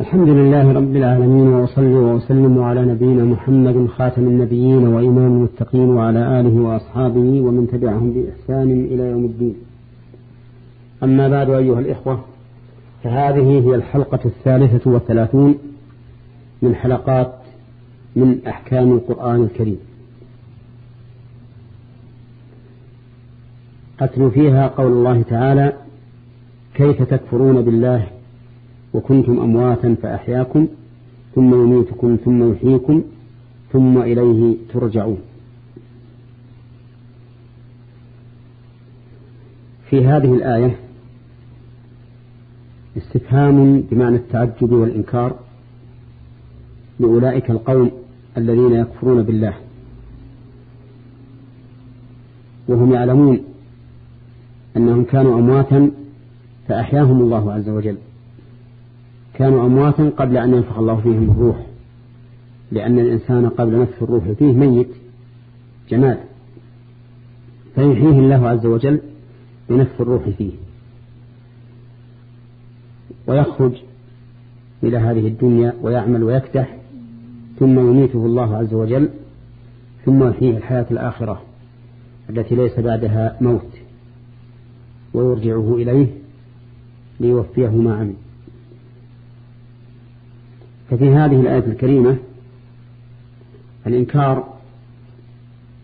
الحمد لله رب العالمين وأصلي وأسلم على نبينا محمد خاتم النبيين وإمام المتقين وعلى آله وأصحابه ومن تبعهم بإحسان إلى يوم الدين. أما بعد أيها الإخوة فهذه هي الحلقة الثالثة والثلاثون من حلقات من أحكام القرآن الكريم. أتلو فيها قول الله تعالى كيف تكفرون بالله وكنتم أمواتا فأحياكم ثم يميتكم ثم يحييكم ثم إليه ترجعون. في هذه الآية استفهام بمعنى التعجب والإنكار لأولئك القوم الذين يكفرون بالله. وهم يعلمون أنهم كانوا أمواتا فأحياهم الله عز وجل. كانوا أمواتا قبل أن ينفخ الله فيهم الروح. لأن الإنسان قبل نفخ الروح فيه ميت. جماد. فيحييه الله عز وجل بنفخ الروح فيه. ويخرج إلى هذه الدنيا ويعمل ويكدح. ثم يميته الله عز وجل. ثم يحييه الحياة الآخرة التي ليس بعدها موت. ويرجعه إليه ليوفيه ما عمل ففي هذه الآية الكريمة الإنكار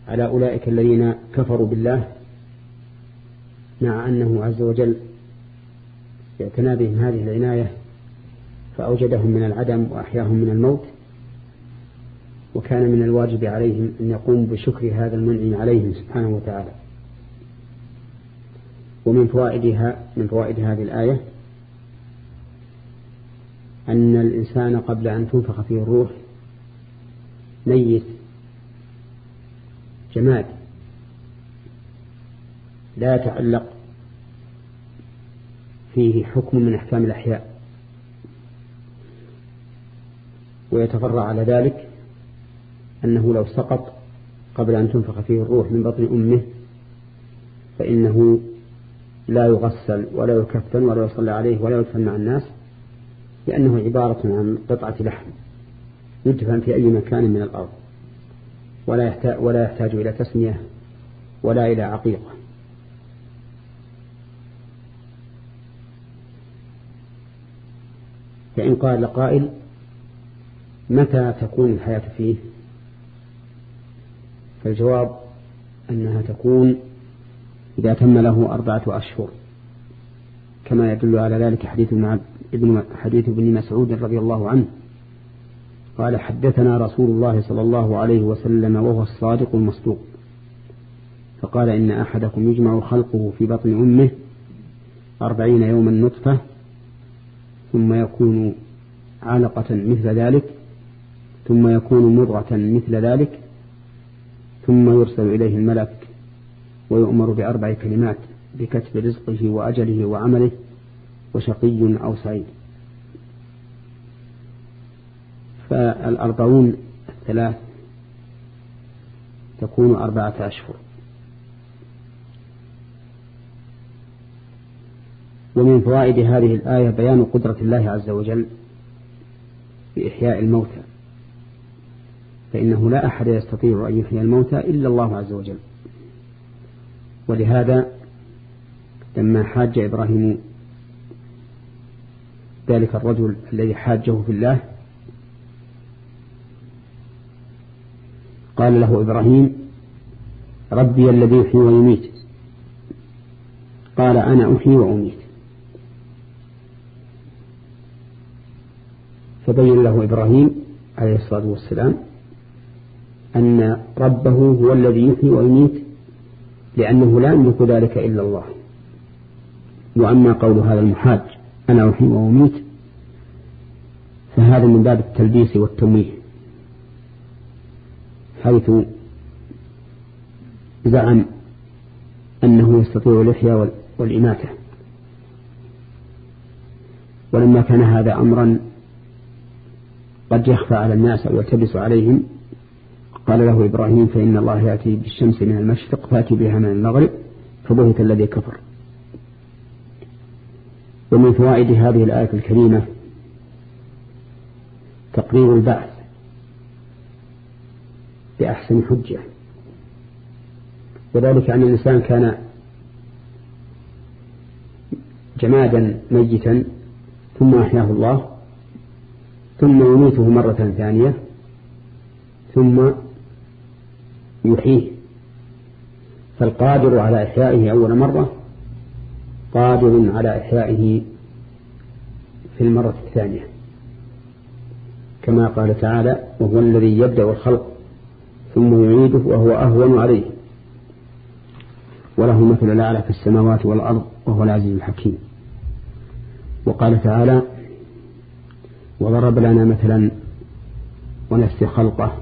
على أولئك الذين كفروا بالله مع أنه عز وجل اعتنى بهم هذه العناية فأوجدهم من العدم وأحياهم من الموت وكان من الواجب عليهم أن يقوموا بشكر هذا المنعم عليهم سبحانه وتعالى. ومن فوائدها من فوائد هذه الآية أن الإنسان قبل أن تنفخ فيه الروح ميت جماد لا يتعلق فيه حكم من أحكام الأحياء. ويتفرع على ذلك أنه لو سقط قبل أن تنفخ فيه الروح من بطن أمه فإنه لا يغسل ولا يكفن ولا يصلى عليه ولا يدفن مع الناس لأنه عبارة عن قطعة لحم يدفن في أي مكان من الأرض. ولا يحتاج, ولا يحتاج إلى تسمية ولا إلى عقيقة. فإن قال قائل متى تكون الحياة فيه؟ فالجواب أنها تكون إذا تم له أربعة أشهر. كما يدل على ذلك حديث ابن حديث ابن مسعود رضي الله عنه. قال حدثنا رسول الله صلى الله عليه وسلم وهو الصادق المصدوق. فقال إن أحدكم يجمع خلقه في بطن أمه أربعين يوما نطفة ثم يكون علقة مثل ذلك ثم يكون مضغة مثل ذلك ثم يرسل إليه الملك ويؤمر بأربع كلمات. بكتب رزقه وأجله وعمله وشقي أو سعيد. فالأربعون الثلاث تكون أربعة أشهر. ومن فوائد هذه الآية بيان قدرة الله عز وجل بإحياء الموتى. فإنه لا أحد يستطيع أن يحيي الموتى إلا الله عز وجل. ولهذا لما حاج إبراهيم ذلك الرجل الذي حاجة في الله قال له إبراهيم ربي الذي يحيي ويميت. قال أنا أحيي وأميت. فبين له إبراهيم عليه الصلاة والسلام أن ربه هو الذي يحيي ويميت لأنه لا يملك ذلك إلا الله. وأما قول هذا المحاج أنا أحيي وأميت فهذا من باب التلبيس والتمويه. حيث زعم أنه يستطيع الإحياء والإماتة. ولما كان هذا أمرا قد يخفى على الناس أو يلتبس عليهم قال له إبراهيم فإن الله يأتي بالشمس من المشرق فأتي بها من المغرب فبهت الذي كفر. ومن فوائد هذه الآية الكريمة تقرير البعث بأحسن حجة. وذلك أن الإنسان كان جمادا ميتا ثم أحياه الله ثم يميته مرة ثانية ثم يحييه. فالقادر على إحيائه أول مرة قادر على إحيائه في المرة الثانية. كما قال تعالى وهو الذي يبدأ الخلق ثم يعيده وهو أهون عليه. وله مثل الأعلى في السماوات والأرض وهو العزيز الحكيم. وقال تعالى وضرب لنا مثلا ونفس خلقه.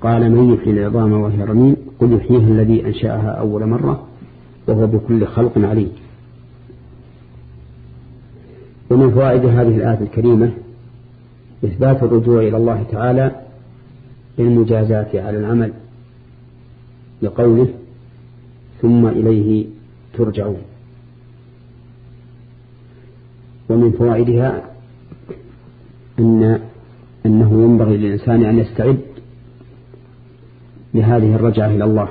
قال من يحيي العظام وهي رميم قل يحييها الذي أنشأها أول مرة وهو بكل خلق عليم. ومن فوائد هذه الآية الكريمة إثبات الرجوع إلى الله تعالى للمجازات على العمل لقوله ثم إليه ترجعون. ومن فوائدها أن أنه ينبغي للإنسان أن يستعد لهذه الرجعة إلى الله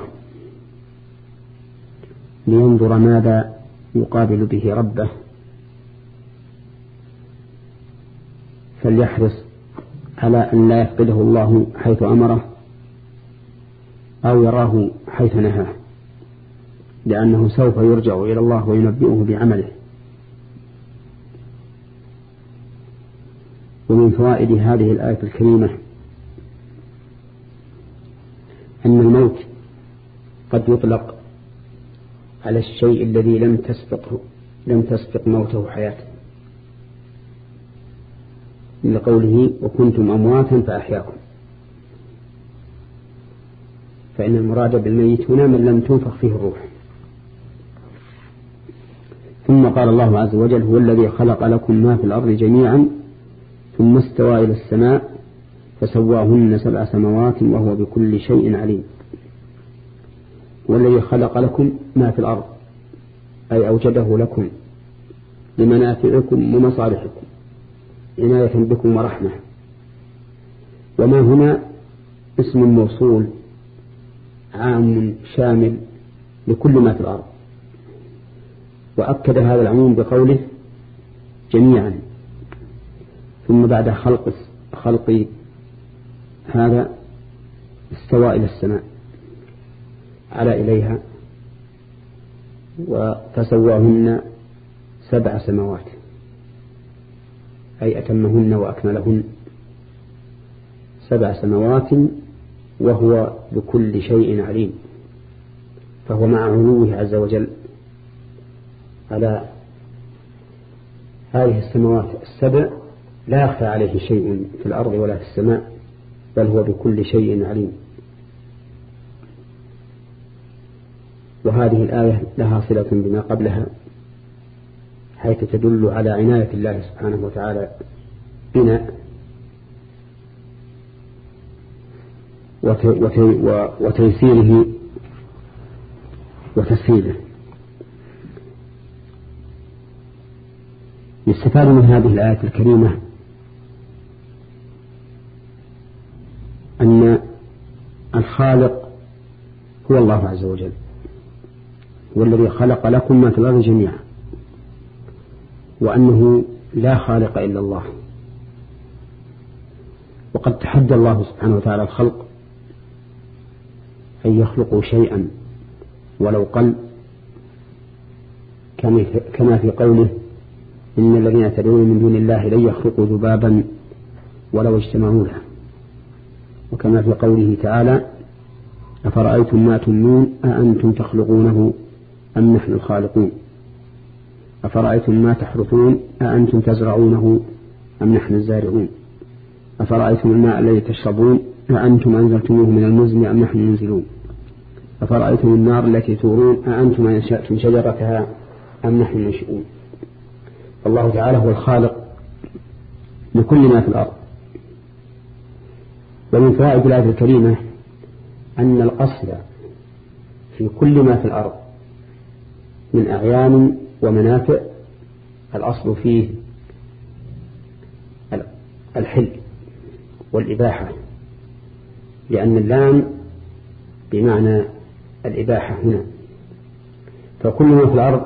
لينظر ماذا يقابل به ربه فليحرص على أن لا يفقده الله حيث أمره أو يراه حيث نهاه لأنه سوف يرجع إلى الله وينبئه بعمله. ومن فوائد هذه الآية الكريمة أن الموت قد يطلق على الشيء الذي لم تسبقه لم تسبق موته حياته. لقوله وكنتم أمواتا فأحياكم. فإن المراد بالميت هنا من لم تنفخ فيه الروح. ثم قال الله عز وجل هو الذي خلق لكم ما في الأرض جميعا ثم استوى إلى السماء فسواهن سبع سماوات وهو بكل شيء عليم. والذي خلق لكم ما في الأرض أي أوجده لكم لمنافعكم ومصالحكم. عناية بكم ورحمة. وما هنا اسم موصول عام شامل لكل ما في الأرض. وأكد هذا العموم بقوله جميعا. ثم بعد خلق خلق هذا استوى إلى السماء على إليها فسواهن سبع سماوات. أي أتمهن وأكملهن سبع سماوات وهو بكل شيء عليم فهو مع علوه عز وجل. على هذه السماوات السبع لا يخفى عليه شيء في الأرض ولا في السماء بل هو بكل شيء عليم. وهذه الآية لها صلة بما قبلها. حيث تدل على عناية الله سبحانه وتعالى بنا. وتيسيره وتسهيله. يستفاد من هذه الآية الكريمة أن الخالق هو الله عز وجل هو الذي خلق لكم ما في الأرض جميعا. وأنه لا خالق إلا الله. وقد تحدى الله سبحانه وتعالى الخلق أن يخلقوا شيئا ولو قل كما في قوله إن الذين تدعون من دون الله لن يخلقوا ذبابا ولو اجتمعوا له وكما في قوله تعالى أفرأيتم ما تمنون أأنتم تخلقونه أم نحن الخالقون؟ أفرأيتم ما تحرثون؟ أأنتم تزرعونه أم نحن الزارعون؟ أفرأيتم الماء الذي تشربون؟ أأنتم أنزلتموه من المزن أم نحن المنزلون؟ أفرأيتم النار التي تورون؟ أأنتم أنشأتم شجرتها أم نحن المنشئون؟ الله تعالى هو الخالق لكل ما في الأرض. ومن فوائد الآية الكريمة أن الأصل في كل ما في الأرض من أعيان ومنافع الأصل فيه الحل والإباحة لأن اللام بمعنى الإباحة هنا. فكل ما في الأرض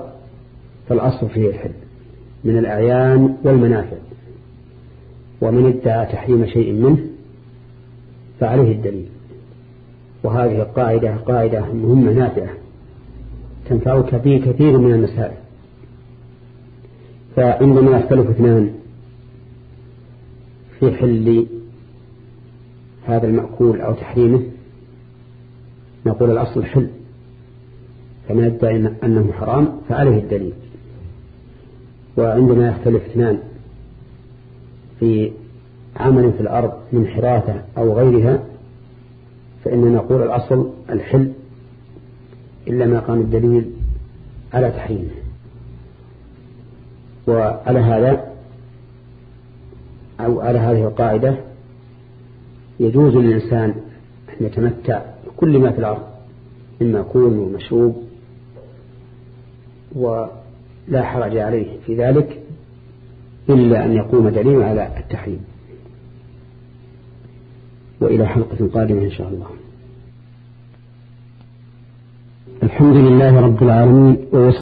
فالأصل فيه الحل من الأعيان والمنافع. ومن ادعى تحريم شيء منه فعليه الدليل. وهذه القاعدة قاعدة مهمة نافعة تنفعك في كثير من المسائل. فعندما يختلف اثنان في حل هذا المأكول أو تحريمه نقول الأصل حل فمن ادعى أنه حرام فعليه الدليل. وعندما يختلف اثنان في عمل في الأرض من حراثة أو غيرها فإننا نقول الأصل الحل إلا ما قام الدليل على تحريمه. وعلى هذا أو على هذه القاعدة يجوز للإنسان أن يتمتع بكل ما في الأرض من مأكول ومشروب ولا حرج عليه في ذلك إلا أن يقوم دليل على التحريم. وإلى حلقة قادمة إن شاء الله. الحمد لله رب العالمين